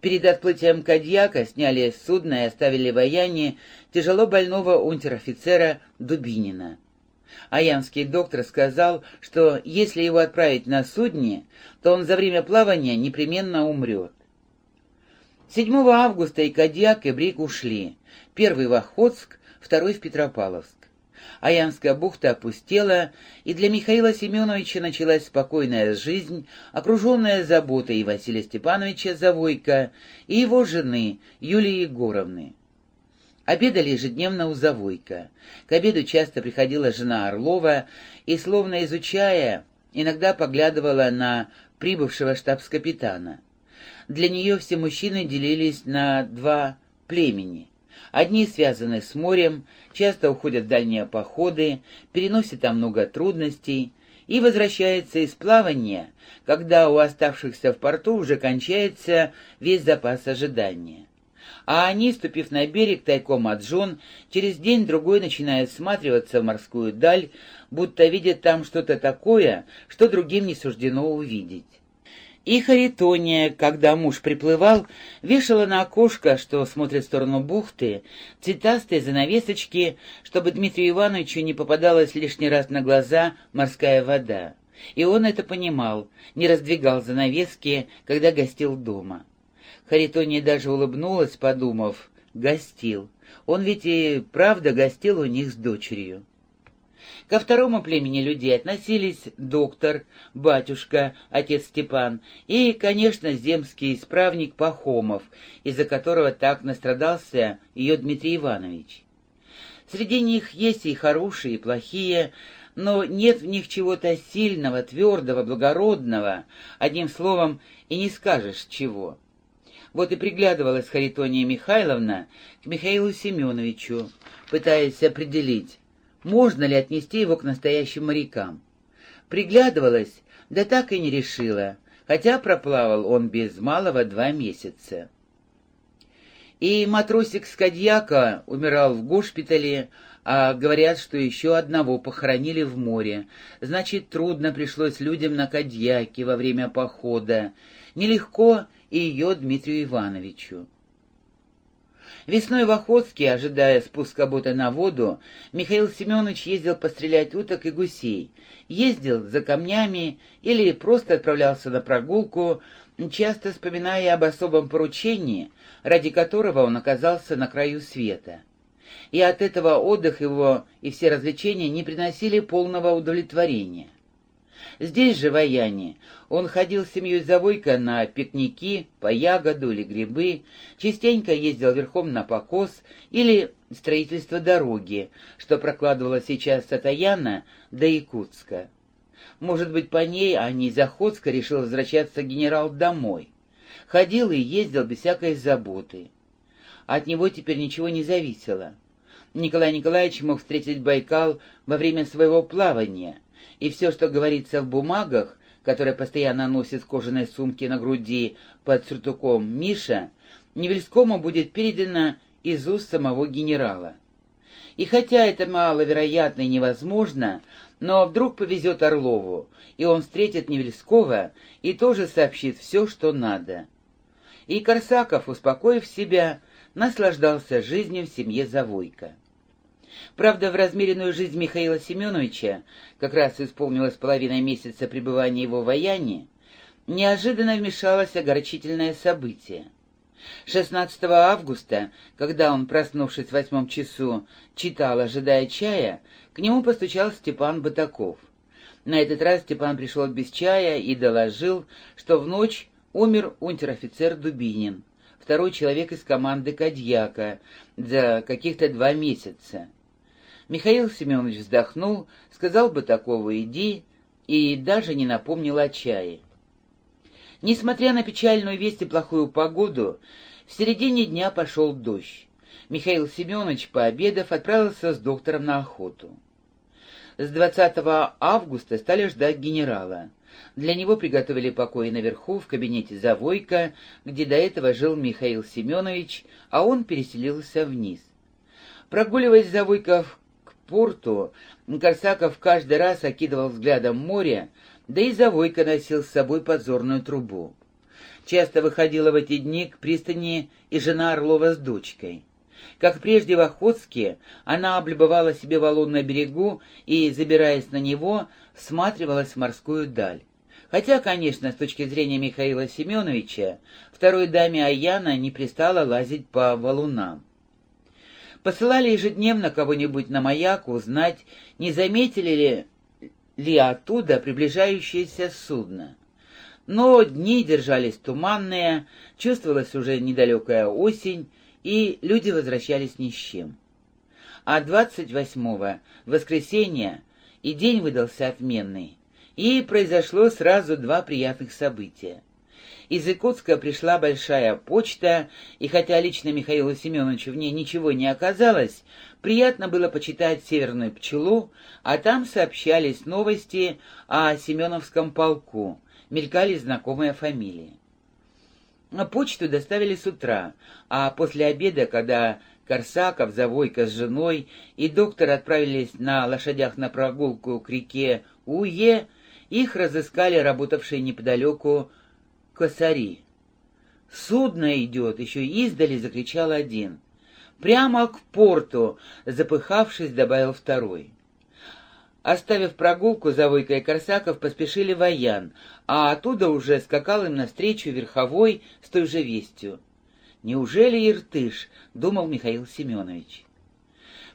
Перед отплытием Кадьяка сняли с судна и оставили в Аяне тяжело больного унтер-офицера Дубинина. Аянский доктор сказал, что если его отправить на судне, то он за время плавания непременно умрет. 7 августа и Кадьяк, и Брик ушли. Первый в Охотск, второй в Петропавловск. Аянская бухта опустела, и для Михаила Семеновича началась спокойная жизнь, окруженная заботой Василия Степановича Завойко и его жены Юлии Егоровны. Обедали ежедневно у Завойко. К обеду часто приходила жена Орлова и, словно изучая, иногда поглядывала на прибывшего штабс-капитана. Для нее все мужчины делились на два племени. Одни связаны с морем, часто уходят в дальние походы, переносят там много трудностей и возвращаются из плавания, когда у оставшихся в порту уже кончается весь запас ожидания. А они, ступив на берег тайком от жен, через день-другой начинают всматриваться в морскую даль, будто видят там что-то такое, что другим не суждено увидеть. И Харитония, когда муж приплывал, вешала на окошко, что смотрит в сторону бухты, цветастые занавесочки, чтобы Дмитрию Ивановичу не попадалась лишний раз на глаза морская вода. И он это понимал, не раздвигал занавески, когда гостил дома. Харитония даже улыбнулась, подумав, гостил. Он ведь и правда гостил у них с дочерью. Ко второму племени людей относились доктор, батюшка, отец Степан и, конечно, земский исправник Пахомов, из-за которого так настрадался ее Дмитрий Иванович. Среди них есть и хорошие, и плохие, но нет в них чего-то сильного, твердого, благородного, одним словом, и не скажешь чего. Вот и приглядывалась Харитония Михайловна к Михаилу Семеновичу, пытаясь определить, можно ли отнести его к настоящим морякам. Приглядывалась, да так и не решила, хотя проплавал он без малого два месяца. И матросик Скадьяка умирал в госпитале, а говорят, что еще одного похоронили в море. Значит, трудно пришлось людям на Кадьяке во время похода. Нелегко и ее Дмитрию Ивановичу. Весной в Охотске, ожидая спуска бота на воду, Михаил Семенович ездил пострелять уток и гусей, ездил за камнями или просто отправлялся на прогулку, часто вспоминая об особом поручении, ради которого он оказался на краю света. И от этого отдых его и все развлечения не приносили полного удовлетворения. Здесь же, в он ходил с семьей Завойко на пикники, по ягоду или грибы, частенько ездил верхом на покос или строительство дороги, что прокладывало сейчас от Аяна до Якутска. Может быть, по ней, а не из Охотска, решил возвращаться генерал домой. Ходил и ездил без всякой заботы. От него теперь ничего не зависело. Николай Николаевич мог встретить Байкал во время своего плавания — и все, что говорится в бумагах, которые постоянно носит в кожаной сумке на груди под сюртуком Миша, Невельскому будет передано из уст самого генерала. И хотя это маловероятно и невозможно, но вдруг повезет Орлову, и он встретит Невельского и тоже сообщит все, что надо. И Корсаков, успокоив себя, наслаждался жизнью в семье Завойко. Правда, в размеренную жизнь Михаила Семеновича, как раз исполнилась половина месяца пребывания его в Аяне, неожиданно вмешалось огорчительное событие. 16 августа, когда он, проснувшись в восьмом часу, читал, ожидая чая, к нему постучал Степан Батаков. На этот раз Степан пришел без чая и доложил, что в ночь умер унтер-офицер Дубинин, второй человек из команды Кадьяка, за каких-то два месяца. Михаил Семенович вздохнул, сказал бы такого «иди», и даже не напомнил о чае. Несмотря на печальную весть и плохую погоду, в середине дня пошел дождь. Михаил Семенович, пообедав, отправился с доктором на охоту. С 20 августа стали ждать генерала. Для него приготовили покои наверху, в кабинете Завойка, где до этого жил Михаил Семенович, а он переселился вниз. Прогуливаясь Завойков порту, Корсаков каждый раз окидывал взглядом море, да и Завойко носил с собой подзорную трубу. Часто выходила в эти дни к пристани и жена Орлова с дочкой. Как прежде в Охотске, она облюбовала себе валун на берегу и, забираясь на него, всматривалась в морскую даль. Хотя, конечно, с точки зрения Михаила Семеновича, второй даме Аяна не пристало лазить по валунам. Посылали ежедневно кого-нибудь на маяк узнать, не заметили ли, ли оттуда приближающееся судно. Но дни держались туманные, чувствовалась уже недалекая осень, и люди возвращались ни с чем. А 28-го, воскресенье, и день выдался отменный, и произошло сразу два приятных события. Из Якутска пришла большая почта, и хотя лично Михаилу Семеновичу в ней ничего не оказалось, приятно было почитать «Северную пчелу», а там сообщались новости о Семеновском полку, мелькали знакомые фамилии. Почту доставили с утра, а после обеда, когда Корсаков, Завойка с женой и доктор отправились на лошадях на прогулку к реке Уе, их разыскали работавшие неподалеку косари. «Судно идет!» — еще издали закричал один. «Прямо к порту!» — запыхавшись, добавил второй. Оставив прогулку, Завойка и Корсаков поспешили в Аян, а оттуда уже скакал им навстречу верховой с той же вестью. «Неужели Иртыш?» — думал Михаил Семенович.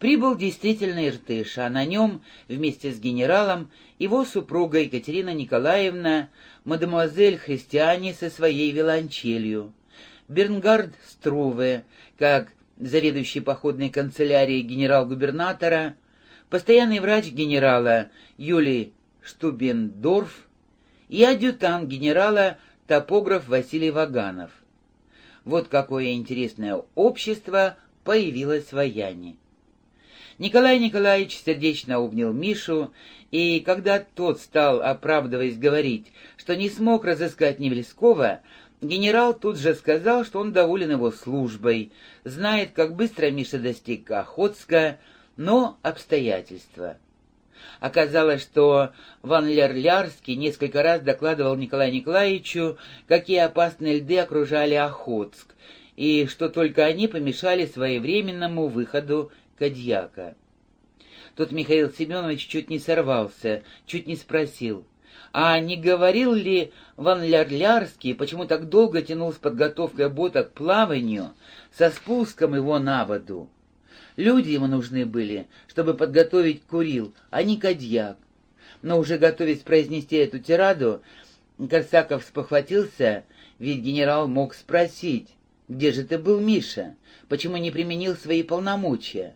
Прибыл действительно Иртыш, а на нем, вместе с генералом, его супруга Екатерина Николаевна, мадемуазель Христиане со своей виолончелью, Бернгард Струве, как заведующий походной канцелярией генерал-губернатора, постоянный врач генерала Юлий Штубендорф и адъютант генерала топограф Василий Ваганов. Вот какое интересное общество появилось в Аяне. Николай Николаевич сердечно обнял Мишу, и когда тот стал, оправдываясь, говорить, что не смог разыскать Невельского, генерал тут же сказал, что он доволен его службой, знает, как быстро Миша достиг Охотска, но обстоятельства. Оказалось, что Ван Лерлярский несколько раз докладывал Николаю Николаевичу, какие опасные льды окружали Охотск, и что только они помешали своевременному выходу Кадьяка. Тут Михаил Семенович чуть не сорвался, чуть не спросил, а не говорил ли Ван Лярлярский, почему так долго тянул с подготовкой бота к плаванию, со спуском его на воду? Люди ему нужны были, чтобы подготовить Курил, а не Кадьяк. Но уже готовясь произнести эту тираду, Корсаков спохватился, ведь генерал мог спросить, «Где же ты был, Миша? Почему не применил свои полномочия?»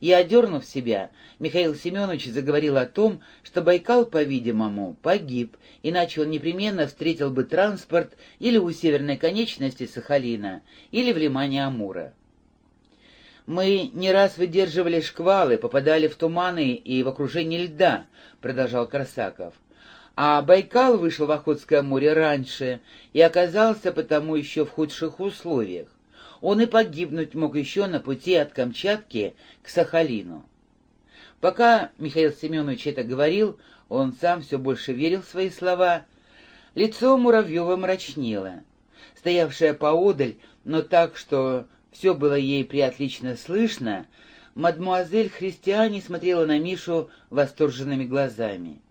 И, одернув себя, Михаил Семенович заговорил о том, что Байкал, по-видимому, погиб, иначе он непременно встретил бы транспорт или у северной конечности Сахалина, или в лимане Амура. «Мы не раз выдерживали шквалы, попадали в туманы и в окружение льда», — продолжал Корсаков. «А Байкал вышел в Охотское море раньше и оказался потому еще в худших условиях. Он и погибнуть мог еще на пути от Камчатки к Сахалину». Пока Михаил Семенович это говорил, он сам все больше верил в свои слова. Лицо Муравьева мрачнело. Стоявшая поодаль, но так, что все было ей приотлично слышно, мадмуазель Христиане смотрела на Мишу восторженными глазами.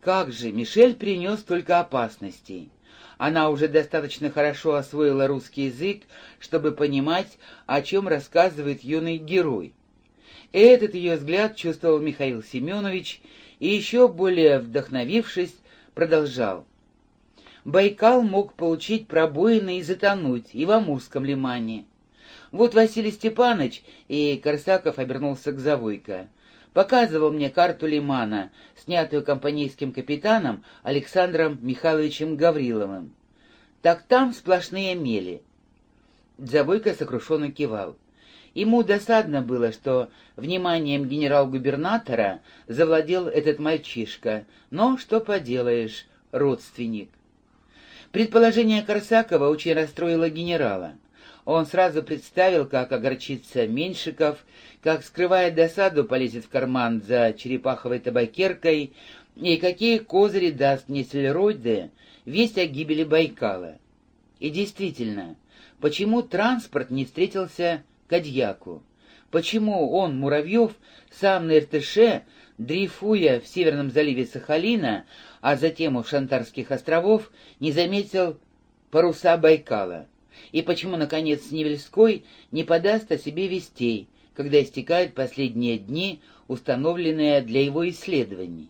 Как же, Мишель принес только опасностей. Она уже достаточно хорошо освоила русский язык, чтобы понимать, о чем рассказывает юный герой. Этот ее взгляд чувствовал Михаил Семенович и, еще более вдохновившись, продолжал. Байкал мог получить пробоины и затонуть и в Амурском лимане. Вот Василий Степанович, и Корсаков обернулся к Завойко, показывал мне карту лимана, снятую компанейским капитаном Александром Михайловичем Гавриловым. Так там сплошные мели. Завойко сокрушенно кивал. Ему досадно было, что вниманием генерал-губернатора завладел этот мальчишка, но что поделаешь, родственник. Предположение Корсакова очень расстроило генерала. Он сразу представил, как огорчится Меньшиков, как, скрывая досаду, полезет в карман за черепаховой табакеркой, и какие козыри даст Несельройде, весть о гибели Байкала. И действительно, почему транспорт не встретился Кадьяку? Почему он, Муравьев, сам на Иртыше, дрейфуя в Северном заливе Сахалина, а затем у Шантарских островов, не заметил паруса Байкала? И почему, наконец, Невельской не подаст о себе вестей, когда истекают последние дни, установленные для его исследований?